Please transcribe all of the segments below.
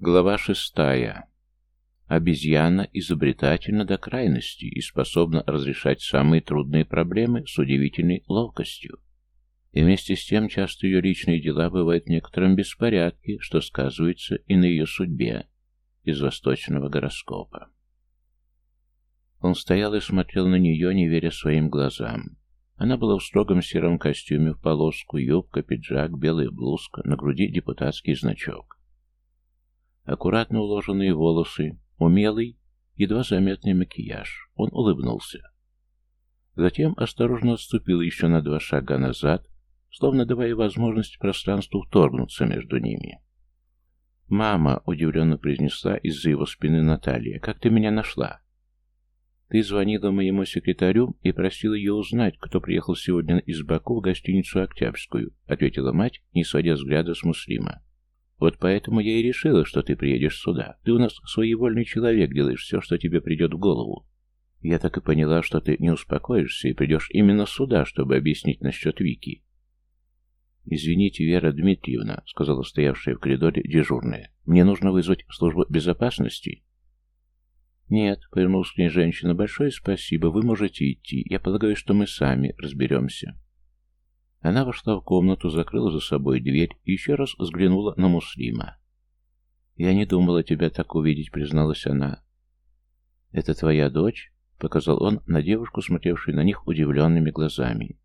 Глава шестая. Обезьяна изобретательна до крайности и способна разрешать самые трудные проблемы с удивительной ловкостью. И вместе с тем часто ее личные дела бывают в некотором беспорядке, что сказывается и на ее судьбе из восточного гороскопа. Он стоял и смотрел на нее, не веря своим глазам. Она была в строгом сером костюме в полоску, юбка, пиджак, белая блузка, на груди депутатский значок аккуратно уложенные волосы, умелый, едва заметный макияж. Он улыбнулся. Затем осторожно отступил еще на два шага назад, словно давая возможность пространству вторгнуться между ними. «Мама», — удивленно произнесла из-за его спины Наталья, — «как ты меня нашла?» «Ты звонила моему секретарю и просила ее узнать, кто приехал сегодня из Баку в гостиницу «Октябрьскую», — ответила мать, не сводя взгляда с Муслима. Вот поэтому я и решила, что ты приедешь сюда. Ты у нас своевольный человек, делаешь все, что тебе придет в голову. Я так и поняла, что ты не успокоишься и придешь именно сюда, чтобы объяснить насчет Вики. «Извините, Вера Дмитриевна», — сказала стоявшая в коридоре дежурная. «Мне нужно вызвать службу безопасности». «Нет», — повернулась к ней женщина, — «большое спасибо, вы можете идти. Я полагаю, что мы сами разберемся». Она вошла в комнату, закрыла за собой дверь и еще раз взглянула на Муслима. «Я не думала тебя так увидеть», — призналась она. «Это твоя дочь?» — показал он на девушку, смотревшую на них удивленными глазами.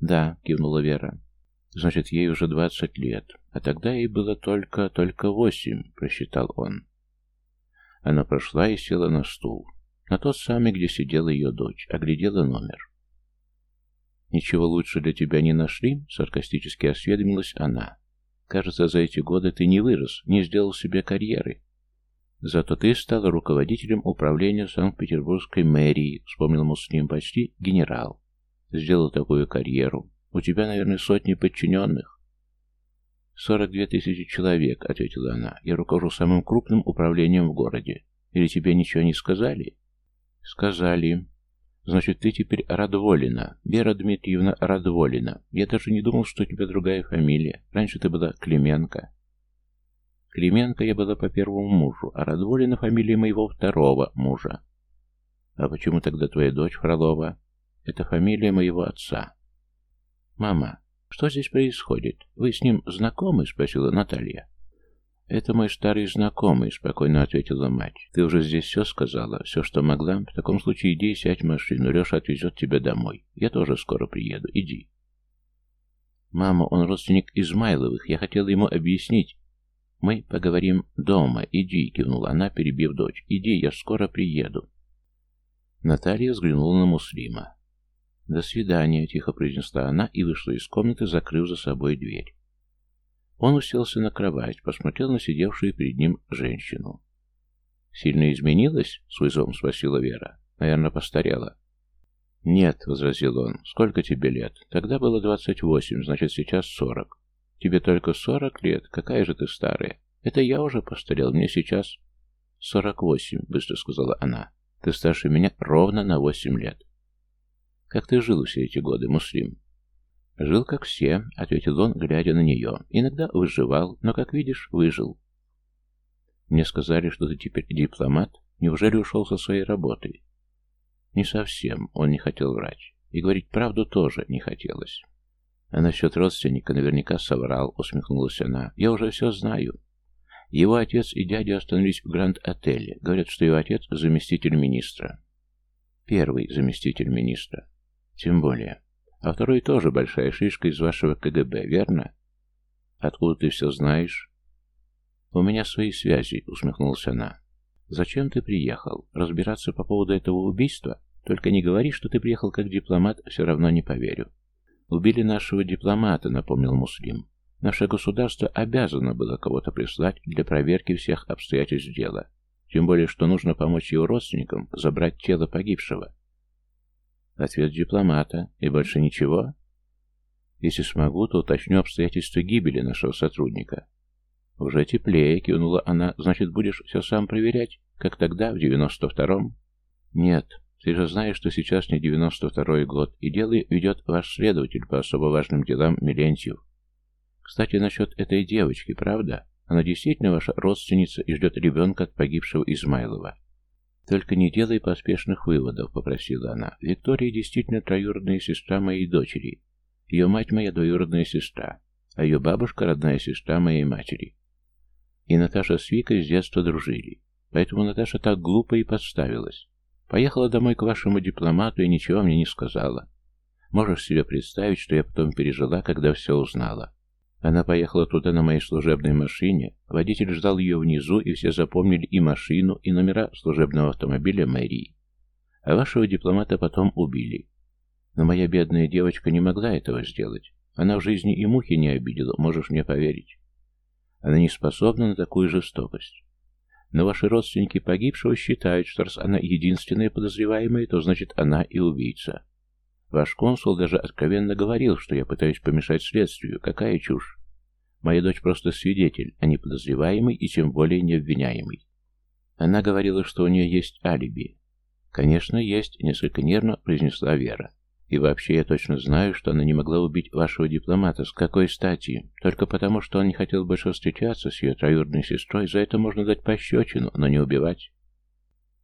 «Да», — кивнула Вера. «Значит, ей уже двадцать лет, а тогда ей было только... только восемь», — просчитал он. Она прошла и села на стул. На тот самый, где сидела ее дочь, оглядела номер. «Ничего лучше для тебя не нашли?» — саркастически осведомилась она. «Кажется, за эти годы ты не вырос, не сделал себе карьеры. Зато ты стала руководителем управления Санкт-Петербургской мэрии», — вспомнил Муслим почти генерал. «Сделал такую карьеру. У тебя, наверное, сотни подчиненных». «Сорок две тысячи человек», — ответила она. «Я руковожу самым крупным управлением в городе. Или тебе ничего не сказали?» «Сказали. Значит, ты теперь Радволина, Вера Дмитриевна Радволина. Я даже не думал, что у тебя другая фамилия. Раньше ты была Клименко. Клименко я была по первому мужу, а Радволина фамилия моего второго мужа. А почему тогда твоя дочь Фролова? Это фамилия моего отца. Мама, что здесь происходит? Вы с ним знакомы? Спросила Наталья. «Это мой старый знакомый», — спокойно ответила мать. «Ты уже здесь все сказала, все, что могла. В таком случае иди и сядь в машину, Леша отвезет тебя домой. Я тоже скоро приеду. Иди». «Мама, он родственник Измайловых. Я хотела ему объяснить». «Мы поговорим дома. Иди», — кивнула она, перебив дочь. «Иди, я скоро приеду». Наталья взглянула на Муслима. «До свидания», — тихо произнесла она и вышла из комнаты, закрыв за собой дверь. Он уселся на кровать, посмотрел на сидевшую перед ним женщину. «Сильно изменилась?» — с вызовом спросила Вера. «Наверное, постарела». «Нет», — возразил он. «Сколько тебе лет? Тогда было двадцать восемь, значит, сейчас сорок. Тебе только сорок лет? Какая же ты старая? Это я уже постарел, мне сейчас...» «Сорок восемь», — быстро сказала она. «Ты старше меня ровно на восемь лет». «Как ты жил все эти годы, Муслим?» «Жил, как все», — ответил он, глядя на нее. «Иногда выживал, но, как видишь, выжил». «Мне сказали, что ты теперь дипломат. Неужели ушел со своей работы?» «Не совсем», — он не хотел врать. И говорить правду тоже не хотелось. А насчет родственника наверняка соврал, усмехнулась она. «Я уже все знаю». Его отец и дядя остановились в Гранд-отеле. Говорят, что его отец — заместитель министра. Первый заместитель министра. Тем более. А второй тоже большая шишка из вашего КГБ, верно? Откуда ты все знаешь? У меня свои связи, усмехнулась она. Зачем ты приехал? Разбираться по поводу этого убийства? Только не говори, что ты приехал как дипломат, все равно не поверю. Убили нашего дипломата, напомнил Муслим. Наше государство обязано было кого-то прислать для проверки всех обстоятельств дела. Тем более, что нужно помочь его родственникам забрать тело погибшего. Ответ дипломата. И больше ничего? Если смогу, то уточню обстоятельства гибели нашего сотрудника. Уже теплее, кивнула она. Значит, будешь все сам проверять, как тогда, в девяносто втором? Нет. Ты же знаешь, что сейчас не девяносто второй год, и дело ведет ваш следователь по особо важным делам Милентьев. Кстати, насчет этой девочки, правда? Она действительно ваша родственница и ждет ребенка от погибшего Измайлова. «Только не делай поспешных выводов», — попросила она. «Виктория действительно троюродная сестра моей дочери. Ее мать моя двоюродная сестра, а ее бабушка — родная сестра моей матери. И Наташа с Викой с детства дружили. Поэтому Наташа так глупо и подставилась. Поехала домой к вашему дипломату и ничего мне не сказала. Можешь себе представить, что я потом пережила, когда все узнала. Она поехала туда на моей служебной машине, водитель ждал ее внизу, и все запомнили и машину, и номера служебного автомобиля мэрии. А вашего дипломата потом убили. Но моя бедная девочка не могла этого сделать. Она в жизни и мухи не обидела, можешь мне поверить. Она не способна на такую жестокость. Но ваши родственники погибшего считают, что раз она единственная подозреваемая, то значит она и убийца. Ваш консул даже откровенно говорил, что я пытаюсь помешать следствию. Какая чушь. Моя дочь просто свидетель, а не подозреваемый и тем более не обвиняемый. Она говорила, что у нее есть алиби. Конечно, есть, несколько нервно произнесла Вера. И вообще я точно знаю, что она не могла убить вашего дипломата. С какой стати? Только потому, что он не хотел больше встречаться с ее троюродной сестрой, за это можно дать пощечину, но не убивать.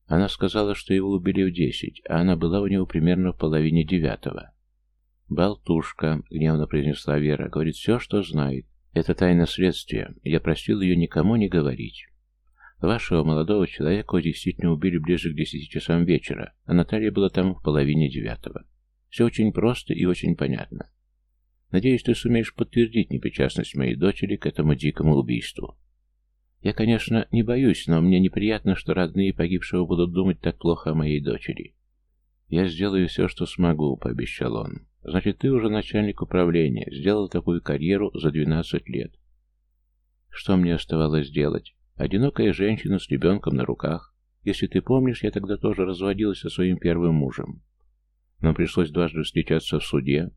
Она сказала, что его убили в десять, а она была у него примерно в половине девятого. «Болтушка», — гневно произнесла Вера, — говорит все, что знает. Это тайна следствия. Я просил ее никому не говорить. Вашего молодого человека действительно убили ближе к десяти часам вечера, а Наталья была там в половине девятого. Все очень просто и очень понятно. Надеюсь, ты сумеешь подтвердить непричастность моей дочери к этому дикому убийству. Я, конечно, не боюсь, но мне неприятно, что родные погибшего будут думать так плохо о моей дочери. Я сделаю все, что смогу, пообещал он. Значит, ты уже начальник управления, сделал такую карьеру за 12 лет. Что мне оставалось делать? Одинокая женщина с ребенком на руках. Если ты помнишь, я тогда тоже разводилась со своим первым мужем. Нам пришлось дважды встречаться в суде.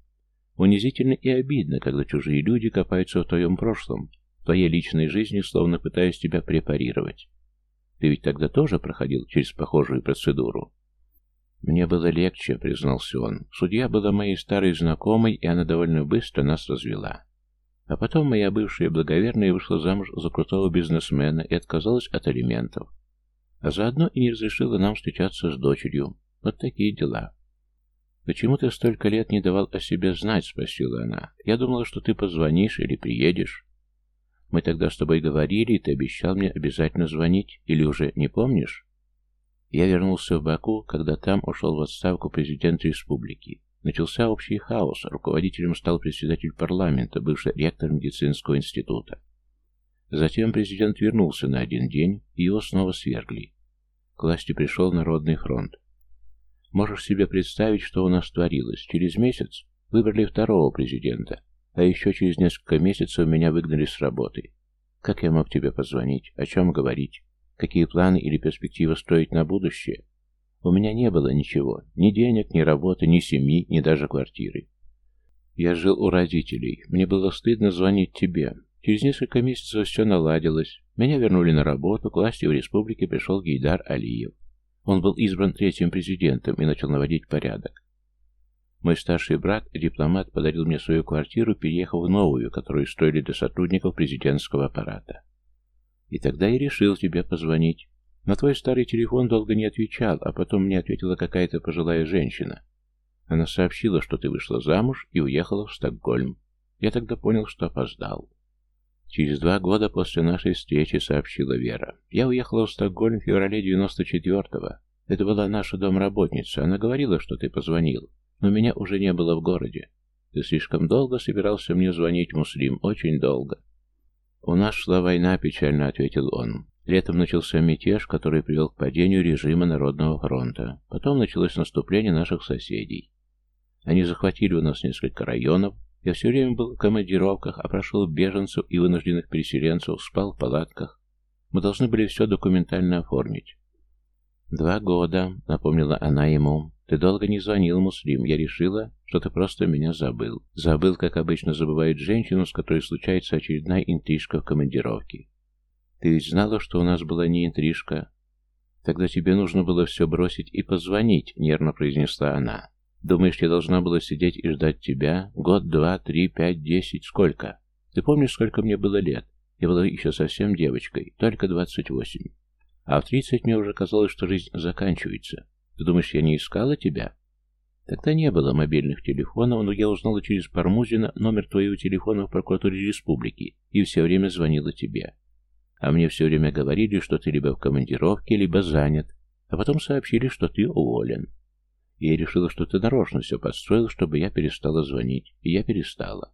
Унизительно и обидно, когда чужие люди копаются в твоем прошлом, твоей личной жизни, словно пытаясь тебя препарировать. Ты ведь тогда тоже проходил через похожую процедуру. Мне было легче, признался он. Судья была моей старой знакомой, и она довольно быстро нас развела. А потом моя бывшая благоверная вышла замуж за крутого бизнесмена и отказалась от алиментов. А заодно и не разрешила нам встречаться с дочерью. Вот такие дела. «Почему ты столько лет не давал о себе знать?» — спросила она. «Я думала, что ты позвонишь или приедешь». Мы тогда с тобой говорили, и ты обещал мне обязательно звонить. Или уже не помнишь? Я вернулся в Баку, когда там ушел в отставку президент республики. Начался общий хаос. Руководителем стал председатель парламента, бывший ректор медицинского института. Затем президент вернулся на один день, и его снова свергли. К власти пришел Народный фронт. Можешь себе представить, что у нас творилось. Через месяц выбрали второго президента, а еще через несколько месяцев меня выгнали с работы. Как я мог тебе позвонить? О чем говорить? Какие планы или перспективы строить на будущее? У меня не было ничего. Ни денег, ни работы, ни семьи, ни даже квартиры. Я жил у родителей. Мне было стыдно звонить тебе. Через несколько месяцев все наладилось. Меня вернули на работу, к власти в республике пришел Гейдар Алиев. Он был избран третьим президентом и начал наводить порядок. Мой старший брат, дипломат, подарил мне свою квартиру, переехав в новую, которую строили для сотрудников президентского аппарата. И тогда я решил тебе позвонить. На твой старый телефон долго не отвечал, а потом мне ответила какая-то пожилая женщина. Она сообщила, что ты вышла замуж и уехала в Стокгольм. Я тогда понял, что опоздал. Через два года после нашей встречи сообщила Вера. Я уехала в Стокгольм в феврале 94-го. Это была наша домработница. Она говорила, что ты позвонил. Но меня уже не было в городе. Ты слишком долго собирался мне звонить, Муслим, очень долго. У нас шла война, печально ответил он. Летом начался мятеж, который привел к падению режима Народного фронта. Потом началось наступление наших соседей. Они захватили у нас несколько районов. Я все время был в командировках, опрашивал беженцев и вынужденных переселенцев, спал в палатках. Мы должны были все документально оформить. «Два года», — напомнила она ему. «Ты долго не звонил, Муслим. Я решила, что ты просто меня забыл. Забыл, как обычно забывают женщину, с которой случается очередная интрижка в командировке. Ты ведь знала, что у нас была не интрижка?» «Тогда тебе нужно было все бросить и позвонить», — нервно произнесла она. «Думаешь, я должна была сидеть и ждать тебя? Год, два, три, пять, десять? Сколько? Ты помнишь, сколько мне было лет? Я была еще совсем девочкой, только 28. А в 30 мне уже казалось, что жизнь заканчивается. Ты думаешь, я не искала тебя? Тогда не было мобильных телефонов, но я узнала через Пармузина номер твоего телефона в прокуратуре республики и все время звонила тебе. А мне все время говорили, что ты либо в командировке, либо занят, а потом сообщили, что ты уволен. Я решила, что ты нарочно все подстроил, чтобы я перестала звонить, и я перестала.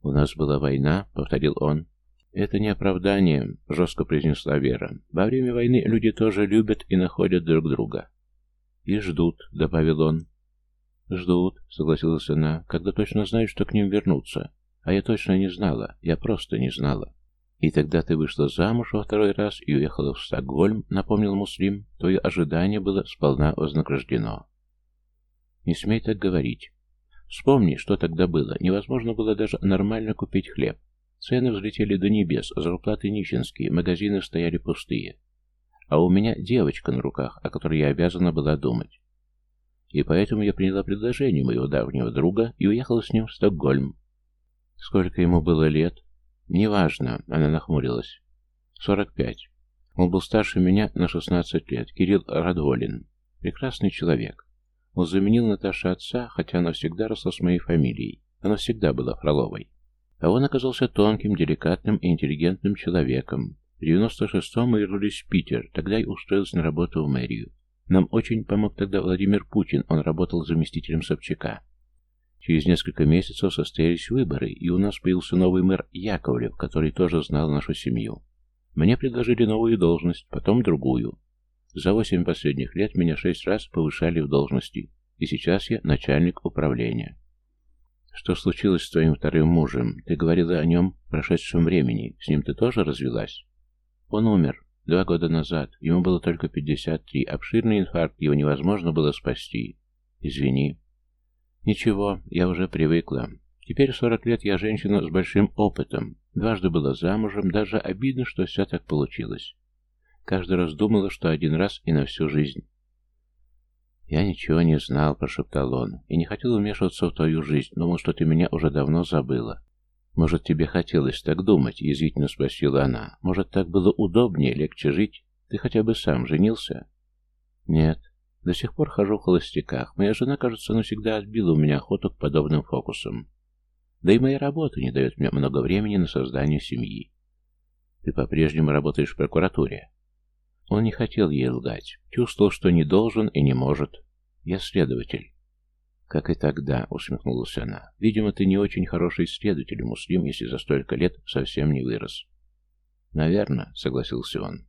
«У нас была война», — повторил он. «Это не оправдание», — жестко произнесла Вера. «Во время войны люди тоже любят и находят друг друга». «И ждут», — добавил он. «Ждут», — согласилась она, — «когда точно знают, что к ним вернутся. А я точно не знала, я просто не знала». «И тогда ты вышла замуж во второй раз и уехала в Стокгольм», — напомнил Муслим. «Твое ожидание было сполна вознаграждено». «Не смей так говорить. Вспомни, что тогда было. Невозможно было даже нормально купить хлеб. Цены взлетели до небес, зарплаты нищенские, магазины стояли пустые. А у меня девочка на руках, о которой я обязана была думать. И поэтому я приняла предложение моего давнего друга и уехала с ним в Стокгольм. Сколько ему было лет? «Неважно», — она нахмурилась. «Сорок пять. Он был старше меня на шестнадцать лет. Кирилл Радволин. Прекрасный человек. Он заменил Наташе отца, хотя она всегда росла с моей фамилией. Она всегда была Фроловой. А он оказался тонким, деликатным и интеллигентным человеком. В 96-м мы вернулись в Питер, тогда и устроился на работу в мэрию. Нам очень помог тогда Владимир Путин, он работал заместителем Собчака. Через несколько месяцев состоялись выборы, и у нас появился новый мэр Яковлев, который тоже знал нашу семью. Мне предложили новую должность, потом другую. За восемь последних лет меня шесть раз повышали в должности, и сейчас я начальник управления. Что случилось с твоим вторым мужем? Ты говорила о нем в прошедшем времени. С ним ты тоже развелась? Он умер два года назад. Ему было только 53. Обширный инфаркт, его невозможно было спасти. Извини. Ничего, я уже привыкла. Теперь 40 лет я женщина с большим опытом. Дважды была замужем, даже обидно, что все так получилось. Каждый раз думала, что один раз и на всю жизнь. «Я ничего не знал», — прошептал он, — «и не хотел вмешиваться в твою жизнь, думал, что ты меня уже давно забыла». «Может, тебе хотелось так думать?» — язвительно спросила она. «Может, так было удобнее, легче жить? Ты хотя бы сам женился?» «Нет. До сих пор хожу в холостяках. Моя жена, кажется, навсегда отбила у меня охоту к подобным фокусам. Да и моя работа не дает мне много времени на создание семьи. Ты по-прежнему работаешь в прокуратуре. Он не хотел ей лгать. Чувствовал, что не должен и не может. Я следователь. Как и тогда, усмехнулась она. Видимо, ты не очень хороший следователь, муслим, если за столько лет совсем не вырос. Наверное, согласился он.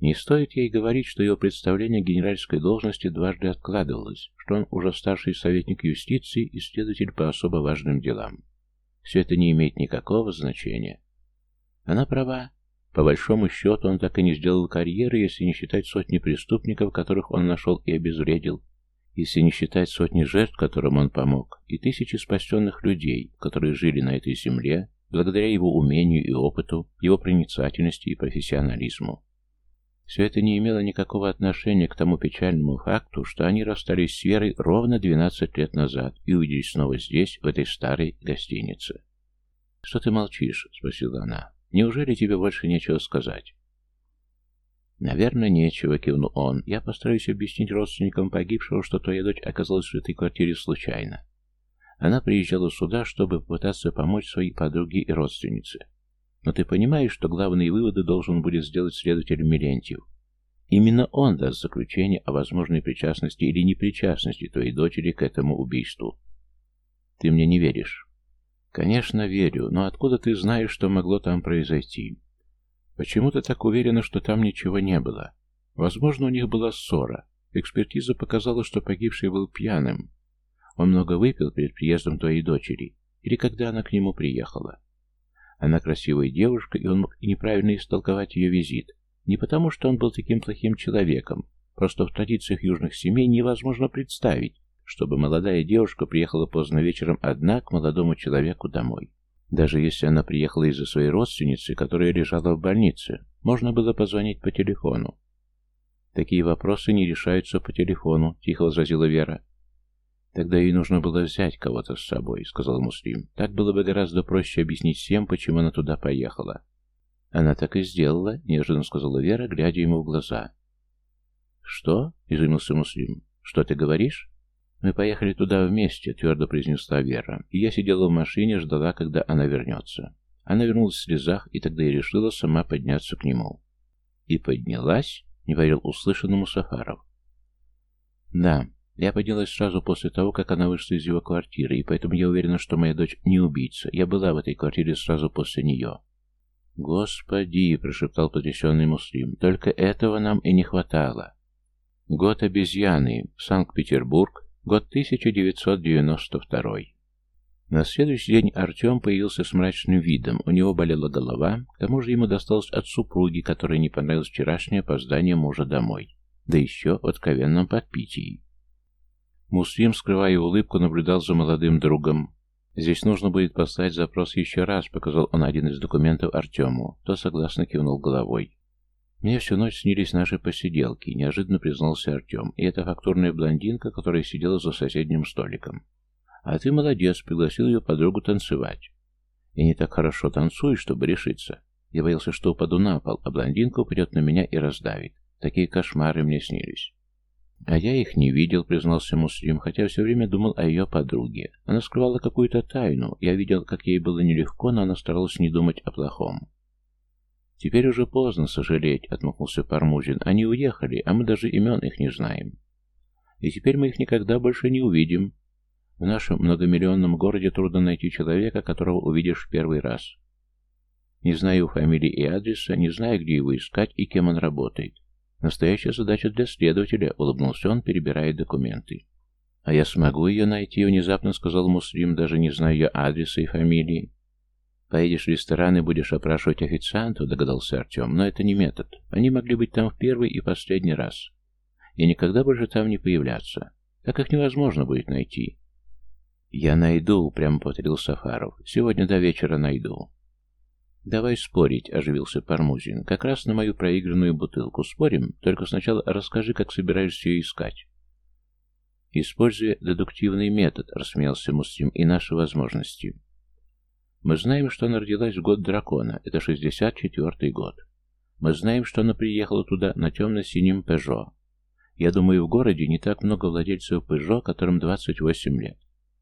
Не стоит ей говорить, что его представление генеральской должности дважды откладывалось, что он уже старший советник юстиции и следователь по особо важным делам. Все это не имеет никакого значения. Она права. По большому счету, он так и не сделал карьеры, если не считать сотни преступников, которых он нашел и обезвредил, если не считать сотни жертв, которым он помог, и тысячи спасенных людей, которые жили на этой земле, благодаря его умению и опыту, его проницательности и профессионализму. Все это не имело никакого отношения к тому печальному факту, что они расстались с Верой ровно 12 лет назад и увиделись снова здесь, в этой старой гостинице. «Что ты молчишь?» — спросила она. «Неужели тебе больше нечего сказать?» «Наверное, нечего», — кивнул он. «Я постараюсь объяснить родственникам погибшего, что твоя дочь оказалась в этой квартире случайно. Она приезжала сюда, чтобы попытаться помочь своей подруге и родственнице. Но ты понимаешь, что главные выводы должен будет сделать следователь Милентьев. Именно он даст заключение о возможной причастности или непричастности твоей дочери к этому убийству. Ты мне не веришь? Конечно, верю, но откуда ты знаешь, что могло там произойти? Почему ты так уверена, что там ничего не было? Возможно, у них была ссора. Экспертиза показала, что погибший был пьяным. Он много выпил перед приездом твоей дочери, или когда она к нему приехала. Она красивая девушка, и он мог неправильно истолковать ее визит. Не потому, что он был таким плохим человеком, просто в традициях южных семей невозможно представить, чтобы молодая девушка приехала поздно вечером одна к молодому человеку домой. Даже если она приехала из-за своей родственницы, которая лежала в больнице, можно было позвонить по телефону. «Такие вопросы не решаются по телефону», — тихо возразила Вера. Тогда ей нужно было взять кого-то с собой, сказал Муслим. Так было бы гораздо проще объяснить всем, почему она туда поехала. Она так и сделала, неожиданно сказала Вера, глядя ему в глаза. Что? изумился Муслим. Что ты говоришь? Мы поехали туда вместе, твердо произнесла Вера, и я сидела в машине, ждала, когда она вернется. Она вернулась в слезах, и тогда я решила сама подняться к нему. И поднялась, не поверил услышанному Сафаров. Да, я поднялась сразу после того, как она вышла из его квартиры, и поэтому я уверена, что моя дочь не убийца. Я была в этой квартире сразу после нее. «Господи!» — прошептал потрясенный муслим. «Только этого нам и не хватало». Год обезьяны. Санкт-Петербург. Год 1992. На следующий день Артем появился с мрачным видом. У него болела голова, к тому же ему досталось от супруги, которой не понравилось вчерашнее опоздание мужа домой. Да еще в откровенном подпитии. Муслим, скрывая улыбку, наблюдал за молодым другом. «Здесь нужно будет послать запрос еще раз», — показал он один из документов Артему. То согласно кивнул головой. «Мне всю ночь снились наши посиделки», — неожиданно признался Артем. «И это фактурная блондинка, которая сидела за соседним столиком. А ты молодец, пригласил ее подругу танцевать. И не так хорошо танцуешь, чтобы решиться. Я боялся, что упаду на пол, а блондинка упадет на меня и раздавит. Такие кошмары мне снились». А я их не видел, признался Муслим, хотя все время думал о ее подруге. Она скрывала какую-то тайну. Я видел, как ей было нелегко, но она старалась не думать о плохом. Теперь уже поздно сожалеть, отмахнулся Пармузин. Они уехали, а мы даже имен их не знаем. И теперь мы их никогда больше не увидим. В нашем многомиллионном городе трудно найти человека, которого увидишь в первый раз. Не знаю фамилии и адреса, не знаю, где его искать и кем он работает. Настоящая задача для следователя, улыбнулся он, перебирая документы. А я смогу ее найти, внезапно сказал Муслим, даже не зная ее адреса и фамилии. Поедешь в ресторан и будешь опрашивать официантов, догадался Артем, но это не метод. Они могли быть там в первый и последний раз. И никогда больше там не появляться. Так их невозможно будет найти. «Я найду», — прямо повторил Сафаров. «Сегодня до вечера найду». «Давай спорить», — оживился Пармузин. «Как раз на мою проигранную бутылку. Спорим? Только сначала расскажи, как собираешься ее искать». «Используя дедуктивный метод», — рассмеялся Муслим, — «и наши возможности. Мы знаем, что она родилась в год дракона. Это 64-й год. Мы знаем, что она приехала туда на темно-синем Пежо. Я думаю, в городе не так много владельцев Пежо, которым 28 лет.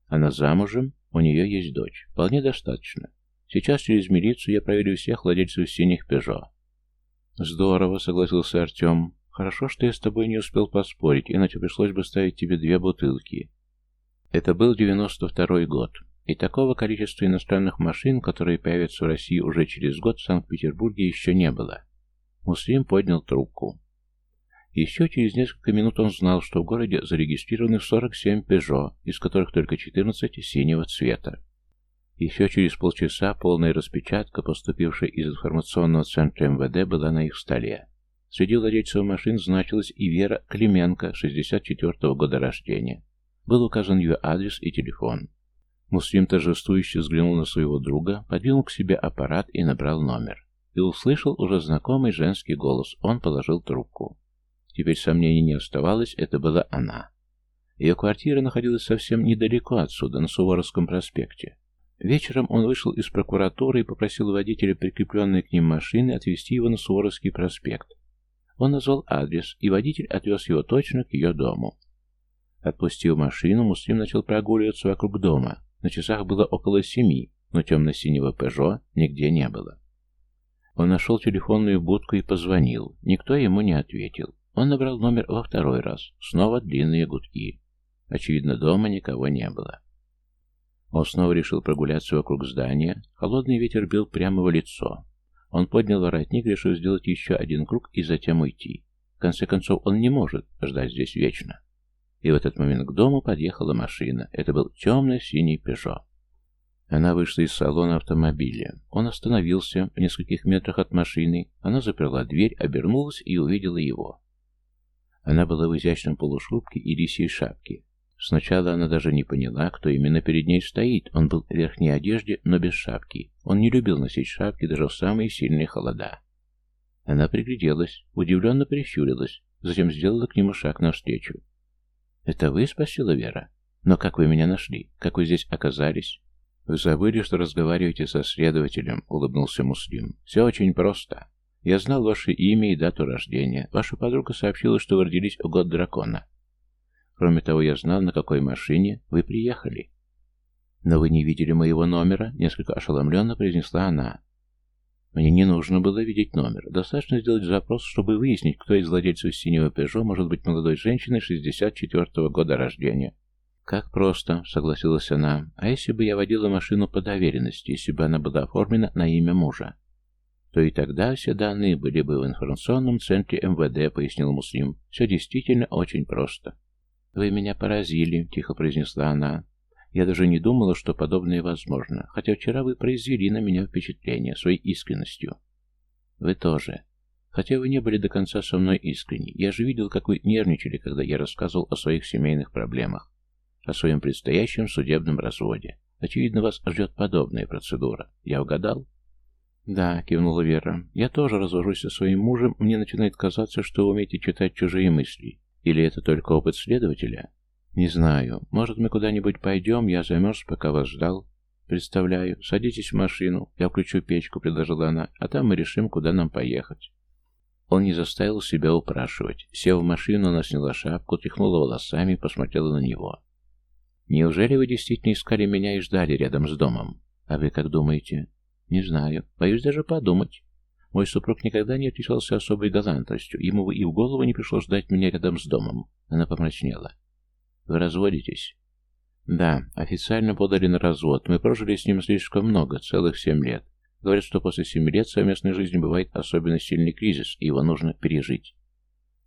Она замужем, у нее есть дочь. Вполне достаточно. Сейчас через милицию я проверю всех владельцев синих Пежо. Здорово, согласился Артем. Хорошо, что я с тобой не успел поспорить, иначе пришлось бы ставить тебе две бутылки. Это был 92-й год. И такого количества иностранных машин, которые появятся в России уже через год, в Санкт-Петербурге еще не было. Муслим поднял трубку. Еще через несколько минут он знал, что в городе зарегистрированы 47 «Пежо», из которых только 14 синего цвета. Еще через полчаса полная распечатка, поступившая из информационного центра МВД, была на их столе. Среди владельцев машин значилась и Вера Клименко, 64-го года рождения. Был указан ее адрес и телефон. Муслим торжествующе взглянул на своего друга, подвинул к себе аппарат и набрал номер. И услышал уже знакомый женский голос. Он положил трубку. Теперь сомнений не оставалось, это была она. Ее квартира находилась совсем недалеко отсюда, на Суворовском проспекте. Вечером он вышел из прокуратуры и попросил водителя, прикрепленной к ним машины, отвезти его на Суворовский проспект. Он назвал адрес, и водитель отвез его точно к ее дому. Отпустив машину, Муслим начал прогуливаться вокруг дома. На часах было около семи, но темно-синего «Пежо» нигде не было. Он нашел телефонную будку и позвонил. Никто ему не ответил. Он набрал номер во второй раз. Снова длинные гудки. Очевидно, дома никого не было. Он снова решил прогуляться вокруг здания. Холодный ветер бил прямо в лицо. Он поднял воротник, решил сделать еще один круг и затем уйти. В конце концов, он не может ждать здесь вечно. И в этот момент к дому подъехала машина. Это был темно-синий «Пежо». Она вышла из салона автомобиля. Он остановился в нескольких метрах от машины. Она заперла дверь, обернулась и увидела его. Она была в изящном полушубке и лисьей шапке. Сначала она даже не поняла, кто именно перед ней стоит. Он был в верхней одежде, но без шапки. Он не любил носить шапки даже в самые сильные холода. Она пригляделась, удивленно прищурилась, затем сделала к нему шаг навстречу. «Это вы?» — спросила Вера. Но как вы меня нашли? Как вы здесь оказались? Вы забыли, что разговариваете со следователем, улыбнулся Муслим. Все очень просто. Я знал ваше имя и дату рождения. Ваша подруга сообщила, что вы родились в год дракона. Кроме того, я знал, на какой машине вы приехали. Но вы не видели моего номера, несколько ошеломленно произнесла она. Мне не нужно было видеть номер. Достаточно сделать запрос, чтобы выяснить, кто из владельцев синего Пежо может быть молодой женщиной 64-го года рождения. «Как просто», — согласилась она. «А если бы я водила машину по доверенности, если бы она была оформлена на имя мужа?» «То и тогда все данные были бы в информационном центре МВД», — пояснил Муслим. «Все действительно очень просто». «Вы меня поразили», — тихо произнесла она. Я даже не думала, что подобное возможно, хотя вчера вы произвели на меня впечатление своей искренностью. Вы тоже. Хотя вы не были до конца со мной искренни, я же видел, как вы нервничали, когда я рассказывал о своих семейных проблемах, о своем предстоящем судебном разводе. Очевидно, вас ждет подобная процедура. Я угадал? Да, кивнула Вера. Я тоже развожусь со своим мужем, мне начинает казаться, что вы умеете читать чужие мысли. Или это только опыт следователя? «Не знаю. Может, мы куда-нибудь пойдем? Я замерз, пока вас ждал». «Представляю. Садитесь в машину. Я включу печку», — предложила она, «а там мы решим, куда нам поехать». Он не заставил себя упрашивать. Сев в машину, она сняла шапку, тряхнула волосами и посмотрела на него. «Неужели вы действительно искали меня и ждали рядом с домом? А вы как думаете?» «Не знаю. Боюсь даже подумать. Мой супруг никогда не отличался особой галантностью. Ему и в голову не пришло ждать меня рядом с домом». Она помрачнела. Вы разводитесь? Да, официально подали на развод. Мы прожили с ним слишком много, целых семь лет. Говорят, что после семи лет совместной жизни бывает особенно сильный кризис, и его нужно пережить.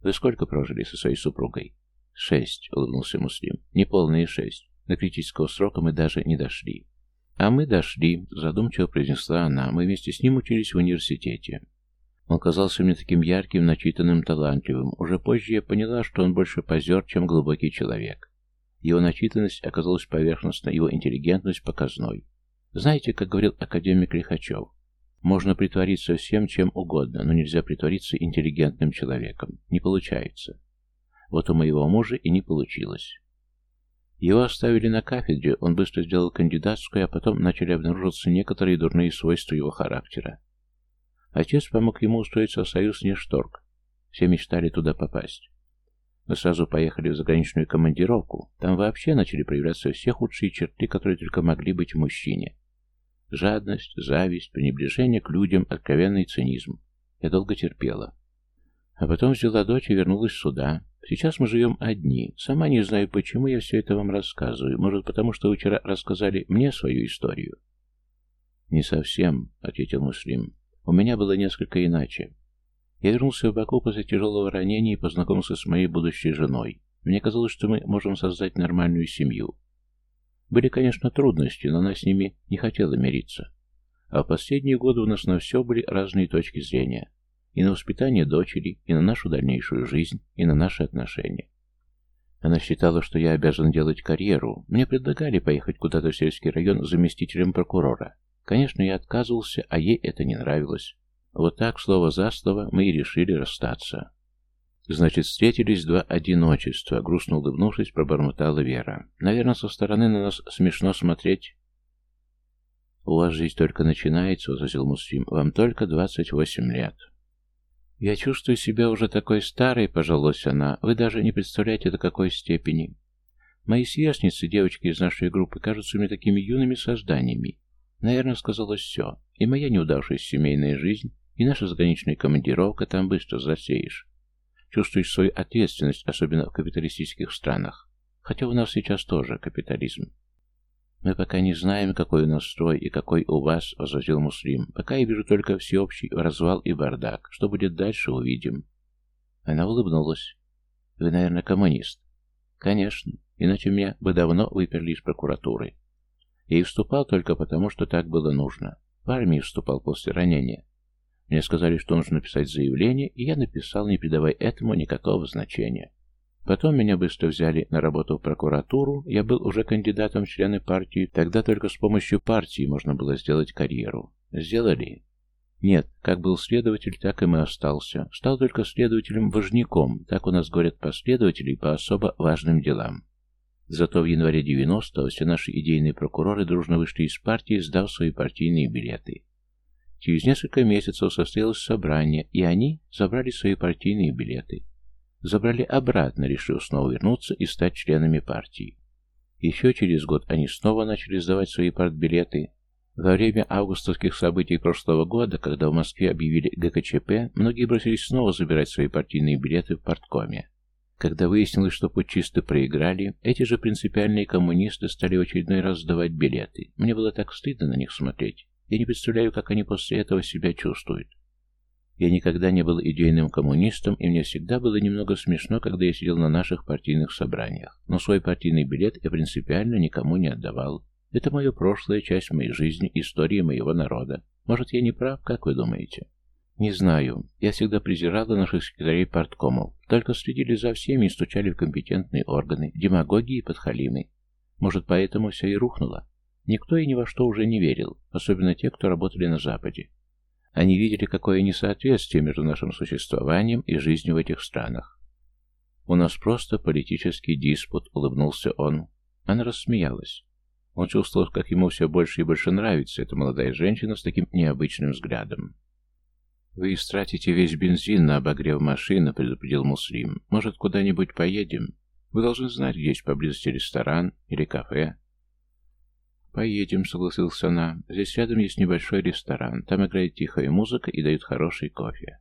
Вы сколько прожили со своей супругой? Шесть, улыбнулся Муслим. Неполные шесть. До критического срока мы даже не дошли. А мы дошли, задумчиво произнесла она. Мы вместе с ним учились в университете. Он казался мне таким ярким, начитанным, талантливым. Уже позже я поняла, что он больше позер, чем глубокий человек. Его начитанность оказалась поверхностной, его интеллигентность показной. Знаете, как говорил академик Лихачев, можно притвориться всем, чем угодно, но нельзя притвориться интеллигентным человеком. Не получается. Вот у моего мужа и не получилось. Его оставили на кафедре, он быстро сделал кандидатскую, а потом начали обнаруживаться некоторые дурные свойства его характера. Отец помог ему устроиться в союз Нешторг. Все мечтали туда попасть. Мы сразу поехали в заграничную командировку. Там вообще начали проявляться все худшие черты, которые только могли быть в мужчине. Жадность, зависть, пренебрежение к людям, откровенный цинизм. Я долго терпела. А потом взяла дочь и вернулась сюда. Сейчас мы живем одни. Сама не знаю, почему я все это вам рассказываю. Может, потому что вы вчера рассказали мне свою историю? «Не совсем», — ответил Муслим. «У меня было несколько иначе. Я вернулся в Баку после тяжелого ранения и познакомился с моей будущей женой. Мне казалось, что мы можем создать нормальную семью. Были, конечно, трудности, но она с ними не хотела мириться. А в последние годы у нас на все были разные точки зрения. И на воспитание дочери, и на нашу дальнейшую жизнь, и на наши отношения. Она считала, что я обязан делать карьеру. Мне предлагали поехать куда-то в сельский район заместителем прокурора. Конечно, я отказывался, а ей это не нравилось. Вот так, слово за слово, мы и решили расстаться. Значит, встретились два одиночества, грустно улыбнувшись, пробормотала Вера. Наверное, со стороны на нас смешно смотреть. У вас жизнь только начинается, возразил Муслим. Вам только двадцать восемь лет. Я чувствую себя уже такой старой, пожаловалась она. Вы даже не представляете, до какой степени. Мои сверстницы, девочки из нашей группы, кажутся мне такими юными созданиями. Наверное, сказалось все. И моя неудавшаяся семейная жизнь, и наша заграничная командировка там быстро засеешь. Чувствуешь свою ответственность, особенно в капиталистических странах. Хотя у нас сейчас тоже капитализм. Мы пока не знаем, какой у нас строй и какой у вас, возразил Муслим. Пока я вижу только всеобщий развал и бардак. Что будет дальше, увидим. Она улыбнулась. Вы, наверное, коммунист. Конечно, иначе меня бы давно выперли из прокуратуры. И вступал только потому, что так было нужно. В армии вступал после ранения. Мне сказали, что нужно написать заявление, и я написал, не придавая этому никакого значения. Потом меня быстро взяли на работу в прокуратуру, я был уже кандидатом в члены партии, тогда только с помощью партии можно было сделать карьеру. Сделали? Нет, как был следователь, так и мы остался. Стал только следователем-важняком, так у нас говорят последователей по особо важным делам. Зато в январе 90-го все наши идейные прокуроры дружно вышли из партии, сдав свои партийные билеты. Через несколько месяцев состоялось собрание, и они забрали свои партийные билеты. Забрали обратно, решив снова вернуться и стать членами партии. Еще через год они снова начали сдавать свои партбилеты. Во время августовских событий прошлого года, когда в Москве объявили ГКЧП, многие бросились снова забирать свои партийные билеты в парткоме. Когда выяснилось, что путчисты проиграли, эти же принципиальные коммунисты стали очередной раз сдавать билеты. Мне было так стыдно на них смотреть. Я не представляю, как они после этого себя чувствуют. Я никогда не был идейным коммунистом, и мне всегда было немного смешно, когда я сидел на наших партийных собраниях. Но свой партийный билет я принципиально никому не отдавал. Это мое прошлое, часть моей жизни, история моего народа. Может, я не прав, как вы думаете? Не знаю. Я всегда презирала наших секретарей парткомов. Только следили за всеми и стучали в компетентные органы, демагогии и подхалимы. Может, поэтому все и рухнуло. Никто и ни во что уже не верил, особенно те, кто работали на Западе. Они видели, какое несоответствие между нашим существованием и жизнью в этих странах. «У нас просто политический диспут», — улыбнулся он. Она рассмеялась. Он чувствовал, как ему все больше и больше нравится эта молодая женщина с таким необычным взглядом. «Вы истратите весь бензин на обогрев машины», — предупредил Муслим. «Может, куда-нибудь поедем? Вы должны знать, где есть поблизости ресторан или кафе». «Поедем», — согласился она. «Здесь рядом есть небольшой ресторан. Там играет тихая музыка и дают хороший кофе».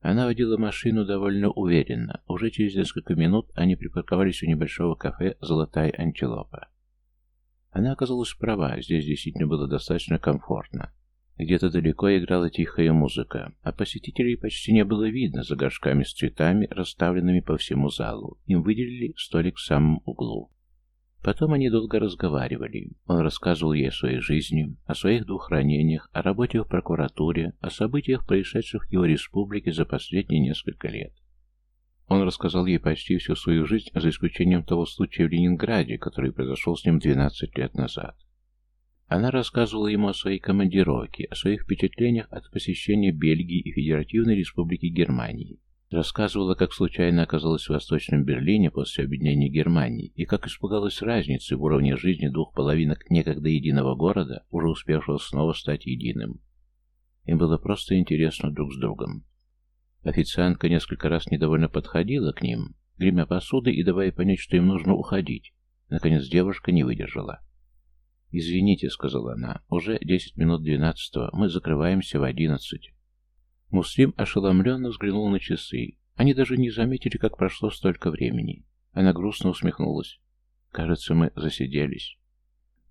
Она водила машину довольно уверенно. Уже через несколько минут они припарковались у небольшого кафе «Золотая антилопа». Она оказалась права, здесь действительно было достаточно комфортно. Где-то далеко играла тихая музыка, а посетителей почти не было видно за горшками с цветами, расставленными по всему залу. Им выделили столик в самом углу. Потом они долго разговаривали. Он рассказывал ей о своей жизни, о своих двух ранениях, о работе в прокуратуре, о событиях, происшедших в его республике за последние несколько лет. Он рассказал ей почти всю свою жизнь, за исключением того случая в Ленинграде, который произошел с ним 12 лет назад. Она рассказывала ему о своей командировке, о своих впечатлениях от посещения Бельгии и Федеративной Республики Германии. Рассказывала, как случайно оказалась в Восточном Берлине после объединения Германии и как испугалась разницы в уровне жизни двух половинок некогда единого города, уже успевшего снова стать единым. Им было просто интересно друг с другом. Официантка несколько раз недовольно подходила к ним, гремя посуды и давая понять, что им нужно уходить. Наконец девушка не выдержала. «Извините», — сказала она, — «уже десять минут двенадцатого, мы закрываемся в одиннадцать». Муслим ошеломленно взглянул на часы. Они даже не заметили, как прошло столько времени. Она грустно усмехнулась. «Кажется, мы засиделись».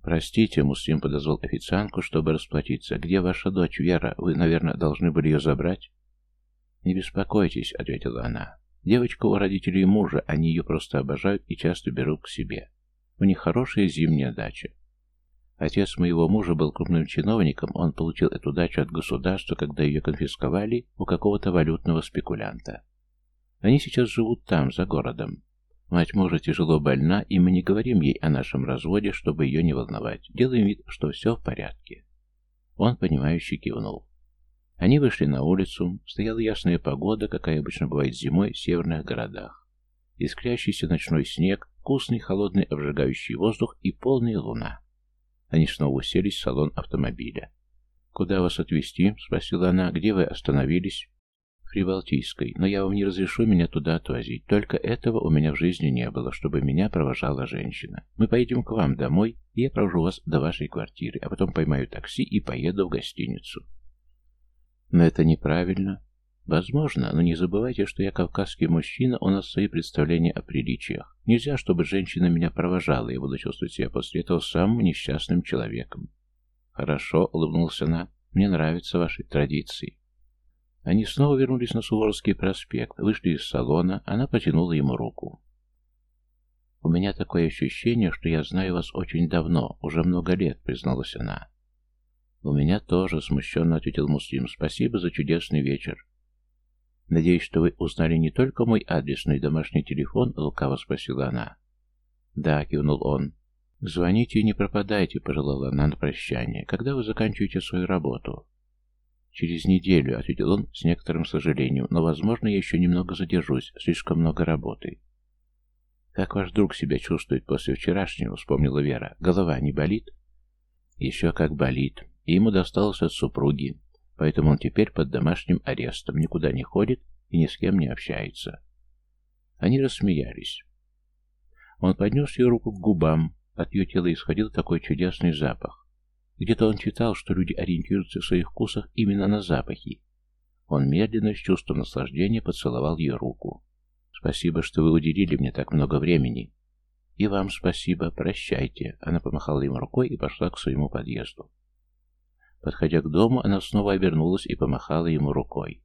«Простите», — Муслим подозвал официантку, чтобы расплатиться. «Где ваша дочь, Вера? Вы, наверное, должны были ее забрать?» «Не беспокойтесь», — ответила она. «Девочка у родителей мужа, они ее просто обожают и часто берут к себе. У них хорошая зимняя дача. Отец моего мужа был крупным чиновником, он получил эту дачу от государства, когда ее конфисковали у какого-то валютного спекулянта. Они сейчас живут там, за городом. Мать мужа тяжело больна, и мы не говорим ей о нашем разводе, чтобы ее не волновать. Делаем вид, что все в порядке. Он, понимающе кивнул. Они вышли на улицу, стояла ясная погода, какая обычно бывает зимой в северных городах. Искрящийся ночной снег, вкусный холодный обжигающий воздух и полная луна. Они снова уселись в салон автомобиля. «Куда вас отвезти?» — спросила она. «Где вы остановились?» «В Прибалтийской. Но я вам не разрешу меня туда отвозить. Только этого у меня в жизни не было, чтобы меня провожала женщина. Мы поедем к вам домой, и я провожу вас до вашей квартиры, а потом поймаю такси и поеду в гостиницу». «Но это неправильно. Возможно, но не забывайте, что я кавказский мужчина, у нас свои представления о приличиях. Нельзя, чтобы женщина меня провожала, и буду чувствовать себя после этого самым несчастным человеком. Хорошо, улыбнулся она, мне нравятся ваши традиции. Они снова вернулись на Суворовский проспект, вышли из салона, она потянула ему руку. «У меня такое ощущение, что я знаю вас очень давно, уже много лет», — призналась она. «У меня тоже», — смущенно ответил Муслим. «Спасибо за чудесный вечер. «Надеюсь, что вы узнали не только мой адрес, но и домашний телефон?» — лукаво спросила она. «Да», — кивнул он. «Звоните и не пропадайте», — пожелала она на прощание. «Когда вы заканчиваете свою работу?» «Через неделю», — ответил он с некоторым сожалением, «но, возможно, я еще немного задержусь, слишком много работы». «Как ваш друг себя чувствует после вчерашнего?» — вспомнила Вера. «Голова не болит?» «Еще как болит. И ему досталось от супруги. Поэтому он теперь под домашним арестом, никуда не ходит и ни с кем не общается». Они рассмеялись. Он поднес ее руку к губам. От ее тела исходил такой чудесный запах. Где-то он читал, что люди ориентируются в своих вкусах именно на запахи. Он медленно, с чувством наслаждения, поцеловал ее руку. «Спасибо, что вы уделили мне так много времени». «И вам спасибо. Прощайте». Она помахала ему рукой и пошла к своему подъезду. Подходя к дому, она снова обернулась и помахала ему рукой.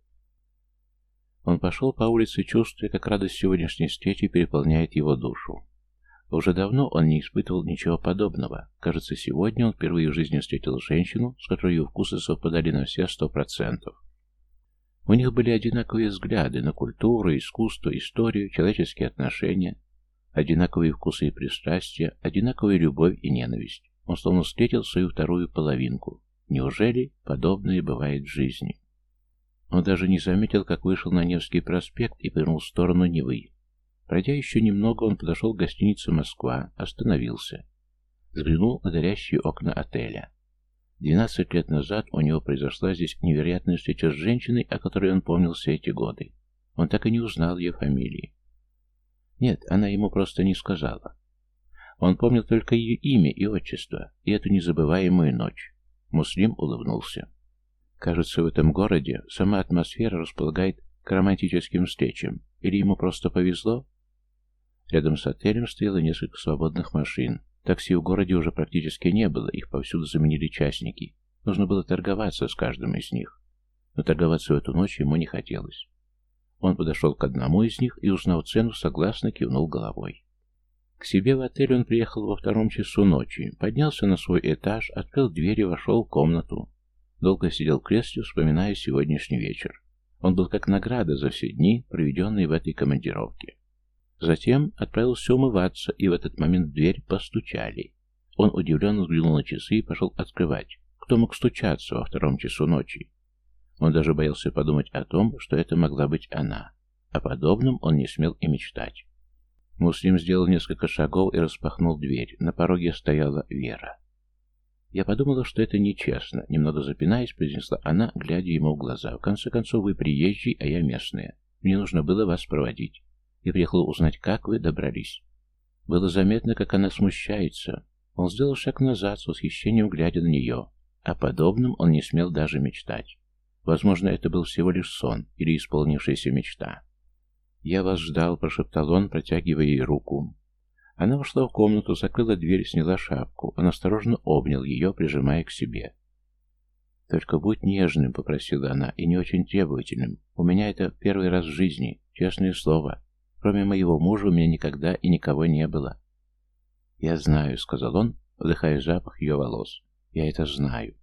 Он пошел по улице, чувствуя, как радость сегодняшней встречи переполняет его душу. Уже давно он не испытывал ничего подобного. Кажется, сегодня он впервые в жизни встретил женщину, с которой его вкусы совпадали на все сто процентов. У них были одинаковые взгляды на культуру, искусство, историю, человеческие отношения, одинаковые вкусы и пристрастия, одинаковая любовь и ненависть. Он словно встретил свою вторую половинку. Неужели подобное бывает в жизни? Он даже не заметил, как вышел на Невский проспект и повернул в сторону Невы. Пройдя еще немного, он подошел к гостинице «Москва», остановился. Взглянул на горящие окна отеля. Двенадцать лет назад у него произошла здесь невероятная встреча с женщиной, о которой он помнил все эти годы. Он так и не узнал ее фамилии. Нет, она ему просто не сказала. Он помнил только ее имя и отчество, и эту незабываемую ночь. Муслим улыбнулся. Кажется, в этом городе сама атмосфера располагает к романтическим встречам. Или ему просто повезло? Рядом с отелем стояло несколько свободных машин. Такси в городе уже практически не было, их повсюду заменили частники. Нужно было торговаться с каждым из них. Но торговаться в эту ночь ему не хотелось. Он подошел к одному из них и, узнав цену, согласно кивнул головой. К себе в отель он приехал во втором часу ночи, поднялся на свой этаж, открыл дверь и вошел в комнату. Долго сидел в кресле, вспоминая сегодняшний вечер. Он был как награда за все дни, проведенные в этой командировке. Затем отправился умываться, и в этот момент в дверь постучали. Он удивленно взглянул на часы и пошел открывать. Кто мог стучаться во втором часу ночи? Он даже боялся подумать о том, что это могла быть она. О подобном он не смел и мечтать. Муслим сделал несколько шагов и распахнул дверь. На пороге стояла Вера. Я подумала, что это нечестно. Немного запинаясь, произнесла она, глядя ему в глаза. В конце концов, вы приезжий, а я местная. Мне нужно было вас проводить. Я приехала узнать, как вы добрались. Было заметно, как она смущается. Он сделал шаг назад, с восхищением глядя на нее. О подобном он не смел даже мечтать. Возможно, это был всего лишь сон или исполнившаяся мечта. «Я вас ждал», — прошептал он, протягивая ей руку. Она вошла в комнату, закрыла дверь, сняла шапку. Он осторожно обнял ее, прижимая к себе. «Только будь нежным», — попросила она, — «и не очень требовательным. У меня это первый раз в жизни, честное слово. Кроме моего мужа у меня никогда и никого не было». «Я знаю», — сказал он, вдыхая запах ее волос. «Я это знаю».